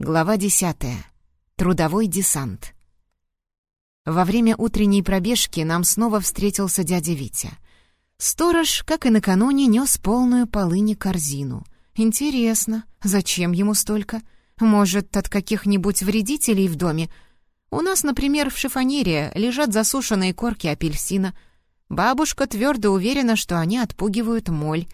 Глава десятая. Трудовой десант. Во время утренней пробежки нам снова встретился дядя Витя. Сторож, как и накануне, нес полную полыни корзину. Интересно, зачем ему столько? Может, от каких-нибудь вредителей в доме? У нас, например, в шифонере лежат засушенные корки апельсина. Бабушка твердо уверена, что они отпугивают моль.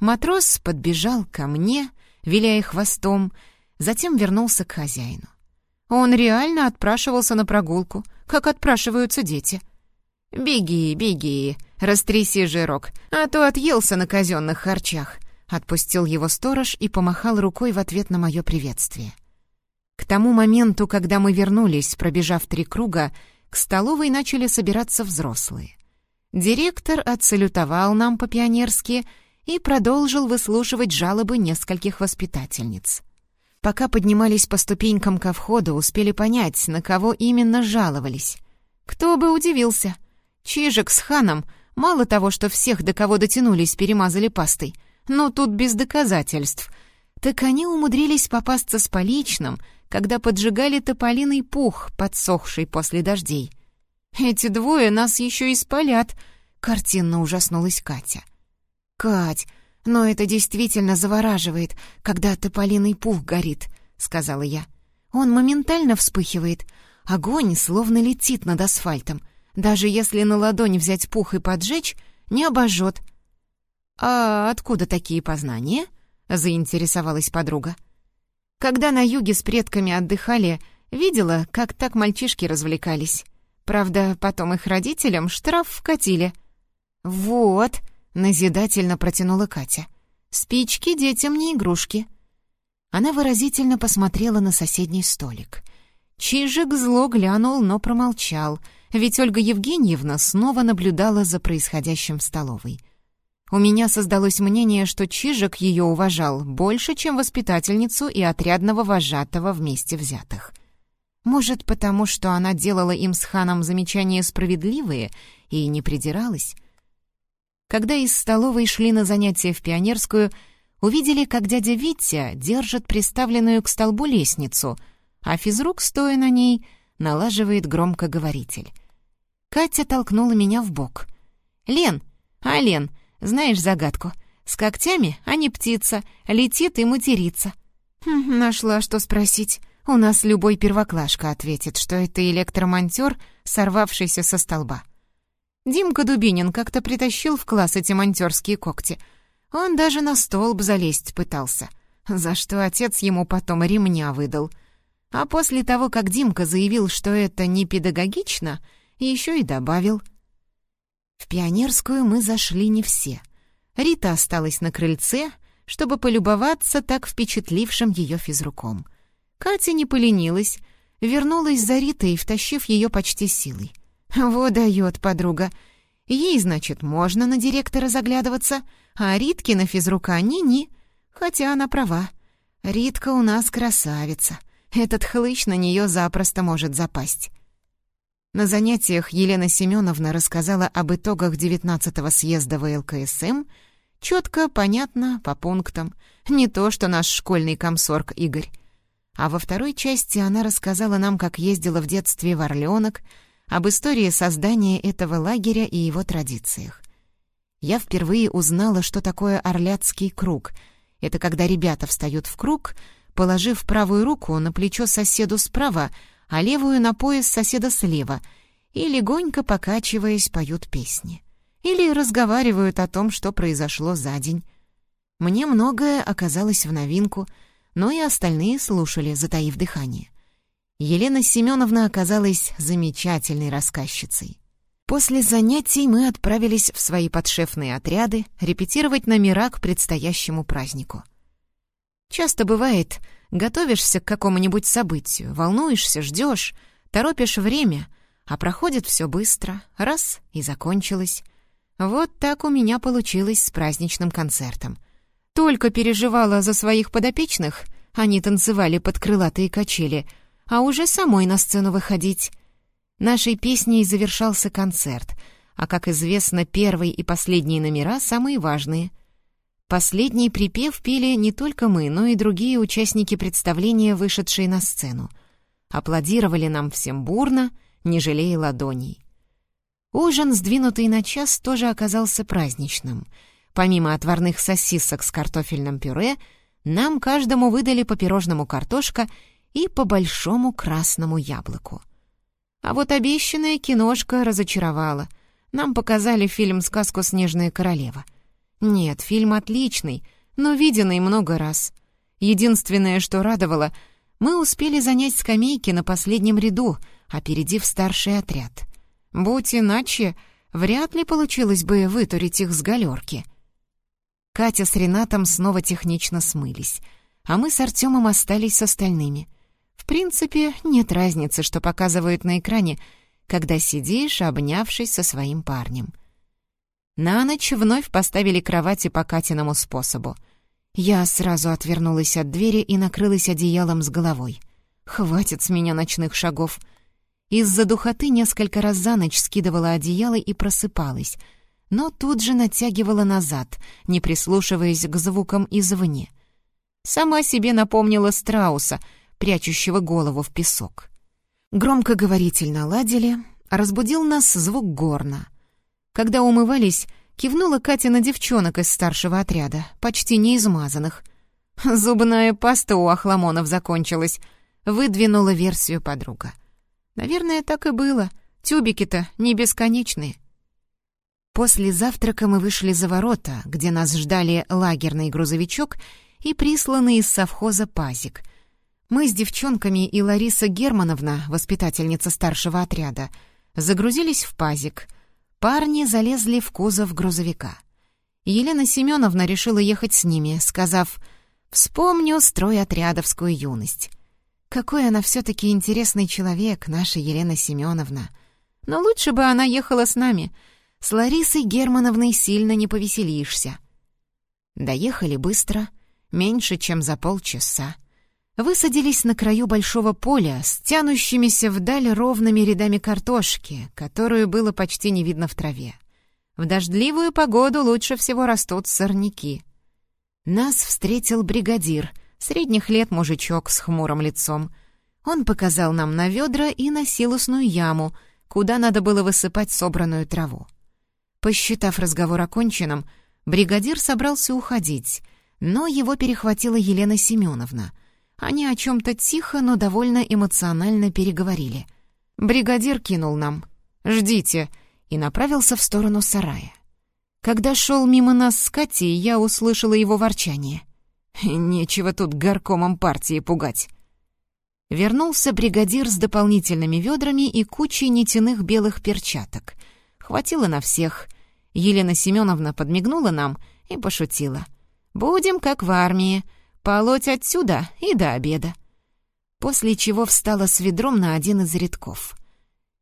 Матрос подбежал ко мне, виляя хвостом, затем вернулся к хозяину. Он реально отпрашивался на прогулку, как отпрашиваются дети. «Беги, беги, растряси жирок, а то отъелся на казенных харчах», — отпустил его сторож и помахал рукой в ответ на мое приветствие. К тому моменту, когда мы вернулись, пробежав три круга, к столовой начали собираться взрослые. Директор отсалютовал нам по-пионерски и продолжил выслушивать жалобы нескольких воспитательниц. Пока поднимались по ступенькам ко входу, успели понять, на кого именно жаловались. Кто бы удивился. Чижик с ханом мало того, что всех, до кого дотянулись, перемазали пастой, но тут без доказательств. Так они умудрились попасться с поличным, когда поджигали тополиный пух, подсохший после дождей. «Эти двое нас еще и спалят», — картинно ужаснулась Катя. «Кать, «Но это действительно завораживает, когда тополиный пух горит», — сказала я. «Он моментально вспыхивает. Огонь словно летит над асфальтом. Даже если на ладонь взять пух и поджечь, не обожжет». «А откуда такие познания?» — заинтересовалась подруга. «Когда на юге с предками отдыхали, видела, как так мальчишки развлекались. Правда, потом их родителям штраф вкатили». «Вот», Назидательно протянула Катя. «Спички детям не игрушки». Она выразительно посмотрела на соседний столик. Чижик зло глянул, но промолчал, ведь Ольга Евгеньевна снова наблюдала за происходящим в столовой. У меня создалось мнение, что Чижик ее уважал больше, чем воспитательницу и отрядного вожатого вместе взятых. Может, потому что она делала им с ханом замечания справедливые и не придиралась? Когда из столовой шли на занятия в пионерскую, увидели, как дядя Витя держит приставленную к столбу лестницу, а физрук, стоя на ней, налаживает громкоговоритель. Катя толкнула меня в бок. «Лен, а, Лен, знаешь загадку? С когтями, а не птица, летит и матерится». Хм, нашла, что спросить. У нас любой первоклашка ответит, что это электромонтер, сорвавшийся со столба. Димка Дубинин как-то притащил в класс эти монтёрские когти. Он даже на столб залезть пытался, за что отец ему потом ремня выдал. А после того, как Димка заявил, что это не педагогично, еще и добавил. В пионерскую мы зашли не все. Рита осталась на крыльце, чтобы полюбоваться так впечатлившим ее физруком. Катя не поленилась, вернулась за Ритой, втащив ее почти силой. Вот дает подруга. Ей, значит, можно на директора заглядываться, а Ритке на физрука ни-ни. Хотя она права. Ритка у нас красавица. Этот хлыщ на нее запросто может запасть. На занятиях Елена Семеновна рассказала об итогах 19-го съезда ВЛКСМ, четко, понятно, по пунктам. Не то, что наш школьный комсорг Игорь. А во второй части она рассказала нам, как ездила в детстве в Орленок, об истории создания этого лагеря и его традициях. Я впервые узнала, что такое орляцкий круг. Это когда ребята встают в круг, положив правую руку на плечо соседу справа, а левую на пояс соседа слева, и легонько покачиваясь поют песни. Или разговаривают о том, что произошло за день. Мне многое оказалось в новинку, но и остальные слушали, затаив дыхание. Елена Семеновна оказалась замечательной рассказчицей. После занятий мы отправились в свои подшефные отряды репетировать номера к предстоящему празднику. Часто бывает, готовишься к какому-нибудь событию, волнуешься, ждешь, торопишь время, а проходит все быстро, раз — и закончилось. Вот так у меня получилось с праздничным концертом. Только переживала за своих подопечных, они танцевали под крылатые качели — а уже самой на сцену выходить. Нашей песней завершался концерт, а, как известно, первый и последние номера самые важные. Последний припев пели не только мы, но и другие участники представления, вышедшие на сцену. Аплодировали нам всем бурно, не жалея ладоней. Ужин, сдвинутый на час, тоже оказался праздничным. Помимо отварных сосисок с картофельным пюре, нам каждому выдали по пирожному картошка и по большому красному яблоку. А вот обещанная киношка разочаровала. Нам показали фильм «Сказку «Снежная королева». Нет, фильм отличный, но виденный много раз. Единственное, что радовало, мы успели занять скамейки на последнем ряду, опередив старший отряд. Будь иначе, вряд ли получилось бы вытурить их с галерки. Катя с Ренатом снова технично смылись, а мы с Артемом остались с остальными — в принципе, нет разницы, что показывают на экране, когда сидишь, обнявшись со своим парнем. На ночь вновь поставили кровати по Катиному способу. Я сразу отвернулась от двери и накрылась одеялом с головой. Хватит с меня ночных шагов. Из-за духоты несколько раз за ночь скидывала одеяло и просыпалась, но тут же натягивала назад, не прислушиваясь к звукам извне. Сама себе напомнила страуса — прячущего голову в песок. Громкоговорительно ладили, разбудил нас звук горна. Когда умывались, кивнула Катя на девчонок из старшего отряда, почти не измазанных. «Зубная паста у Ахламонов закончилась», — выдвинула версию подруга. «Наверное, так и было. Тюбики-то не бесконечные». После завтрака мы вышли за ворота, где нас ждали лагерный грузовичок и присланный из совхоза пазик — мы с девчонками и Лариса Германовна, воспитательница старшего отряда, загрузились в пазик. Парни залезли в кузов грузовика. Елена Семеновна решила ехать с ними, сказав «Вспомню стройотрядовскую юность». Какой она все-таки интересный человек, наша Елена Семеновна. Но лучше бы она ехала с нами. С Ларисой Германовной сильно не повеселишься. Доехали быстро, меньше, чем за полчаса высадились на краю большого поля с тянущимися вдаль ровными рядами картошки, которую было почти не видно в траве. В дождливую погоду лучше всего растут сорняки. Нас встретил бригадир, средних лет мужичок с хмурым лицом. Он показал нам на ведра и на силосную яму, куда надо было высыпать собранную траву. Посчитав разговор оконченным, бригадир собрался уходить, но его перехватила Елена Семеновна — они о чем-то тихо, но довольно эмоционально переговорили. Бригадир кинул нам «Ждите» и направился в сторону сарая. Когда шел мимо нас с Катей, я услышала его ворчание. «Нечего тут горкомом партии пугать». Вернулся бригадир с дополнительными ведрами и кучей нитяных белых перчаток. Хватило на всех. Елена Семеновна подмигнула нам и пошутила. «Будем как в армии. Полоть отсюда и до обеда. После чего встала с ведром на один из рядков.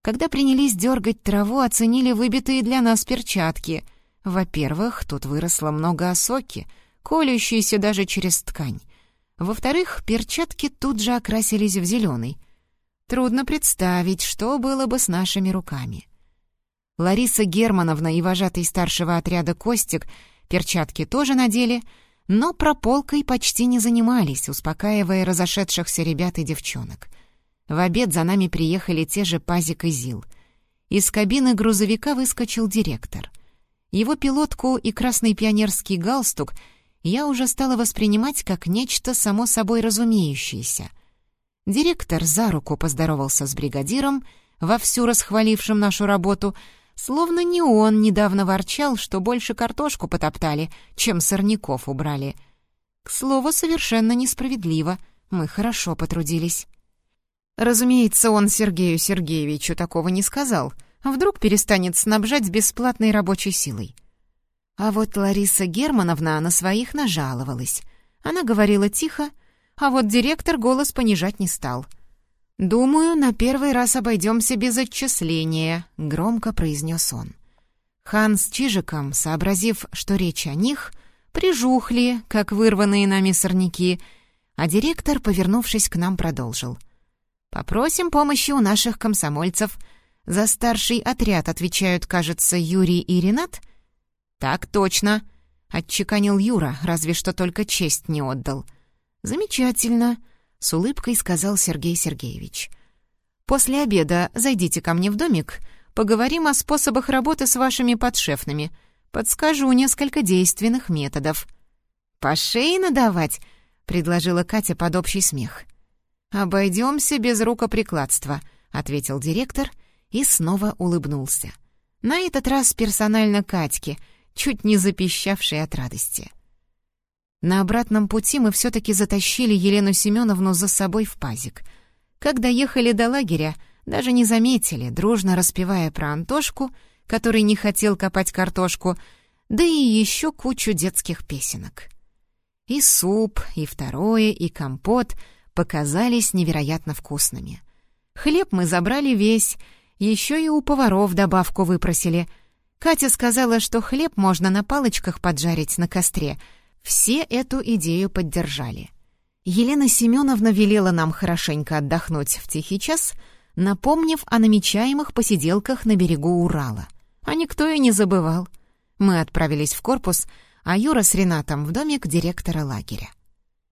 Когда принялись дергать траву, оценили выбитые для нас перчатки. Во-первых, тут выросло много осоки, колющиеся даже через ткань. Во-вторых, перчатки тут же окрасились в зеленый. Трудно представить, что было бы с нашими руками. Лариса Германовна и вожатый старшего отряда Костик перчатки тоже надели — но прополкой почти не занимались, успокаивая разошедшихся ребят и девчонок. В обед за нами приехали те же Пазик и Зил. Из кабины грузовика выскочил директор. Его пилотку и красный пионерский галстук я уже стала воспринимать как нечто само собой разумеющееся. Директор за руку поздоровался с бригадиром, вовсю расхвалившим нашу работу — Словно не он недавно ворчал, что больше картошку потоптали, чем сорняков убрали. К слову, совершенно несправедливо. Мы хорошо потрудились. Разумеется, он Сергею Сергеевичу такого не сказал. Вдруг перестанет снабжать бесплатной рабочей силой. А вот Лариса Германовна на своих нажаловалась. Она говорила тихо, а вот директор голос понижать не стал — «Думаю, на первый раз обойдемся без отчисления», — громко произнес он. Хан с Чижиком, сообразив, что речь о них, прижухли, как вырванные нами сорняки, а директор, повернувшись к нам, продолжил. «Попросим помощи у наших комсомольцев. За старший отряд отвечают, кажется, Юрий и Ренат?» «Так точно», — отчеканил Юра, разве что только честь не отдал. «Замечательно», — с улыбкой сказал Сергей Сергеевич. «После обеда зайдите ко мне в домик, поговорим о способах работы с вашими подшефными. Подскажу несколько действенных методов». «По шее надавать?» — предложила Катя под общий смех. «Обойдемся без рукоприкладства», — ответил директор и снова улыбнулся. На этот раз персонально Катьке, чуть не запищавшей от радости. На обратном пути мы все-таки затащили Елену Семеновну за собой в пазик. Когда ехали до лагеря, даже не заметили, дружно распевая про Антошку, который не хотел копать картошку, да и еще кучу детских песенок. И суп, и второе, и компот показались невероятно вкусными. Хлеб мы забрали весь, еще и у поваров добавку выпросили. Катя сказала, что хлеб можно на палочках поджарить на костре. Все эту идею поддержали. Елена Семеновна велела нам хорошенько отдохнуть в тихий час, напомнив о намечаемых посиделках на берегу Урала. А никто и не забывал. Мы отправились в корпус — а Юра с Ренатом в домик директора лагеря.